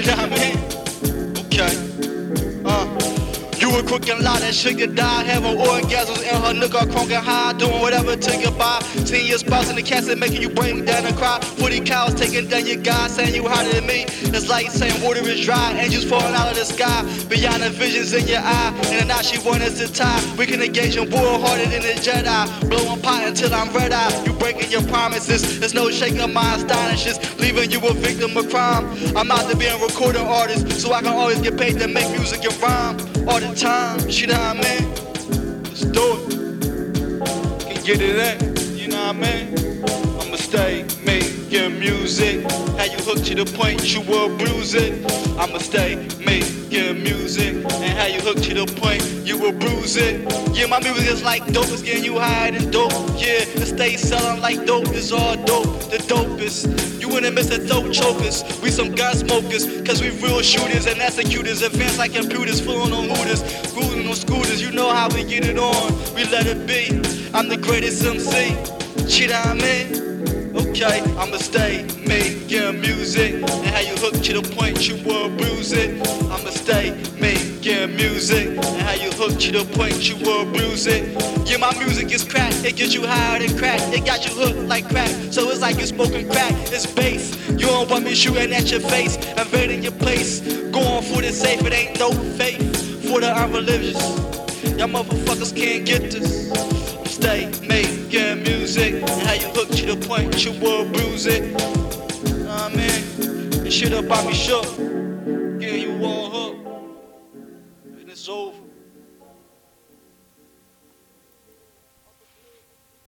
Mean? Okay. Uh. You a crooked lot that sugar die, having orgasms in her nigga crunking high, doing whatever to get by. Seeing your spouse in the casket, making you break down and cry. 40 cows taking down your guy, saying you hotter than me. It's like saying water is dry, angels falling out of the sky. Beyond the visions in your eye, and night she want us to tie. We can engage in war harder than a Jedi. Blowing pot until I'm red eye. You breaking your promises, there's no shaking my astonishes. Leaving you a victim of crime. I'm out to be a recording artist, so I can always get paid to make music and rhyme all the time. You know what I mean? Let's do it. Can get it in. You know what I mean? I'ma stay making music. How you hook to the point you will bruise it. I'ma stay making music. And how you hook to the point you will bruise it. Yeah, my music is like dope, it's getting you higher than dope. Yeah, it stay selling like dope is all dope, the dopest. You wouldn't miss the dope chokers. We some gun smokers, cause we real shooters and executors. Advanced like computers, fooling on hooters, cruising on scooters. You know how we get it on, we let it be. I'm the greatest MC. What I mean? I'ma stay making music and how you hook to the point you will bruise it. I'ma stay making music and how you hook to the point you will bruise it. Yeah, my music is crack, it gets you higher than crack. It got you hooked like crack, so it's like you're smoking crack. It's bass. You don't want me shooting at your face, invading your place. Going for the safe, it ain't no faith for the unreligious. Y'all motherfuckers can't get this stay making music and how hook to the point you will bruise it. Nah, man, this shit up on me shook. Yeah, you all hooked. And it's over.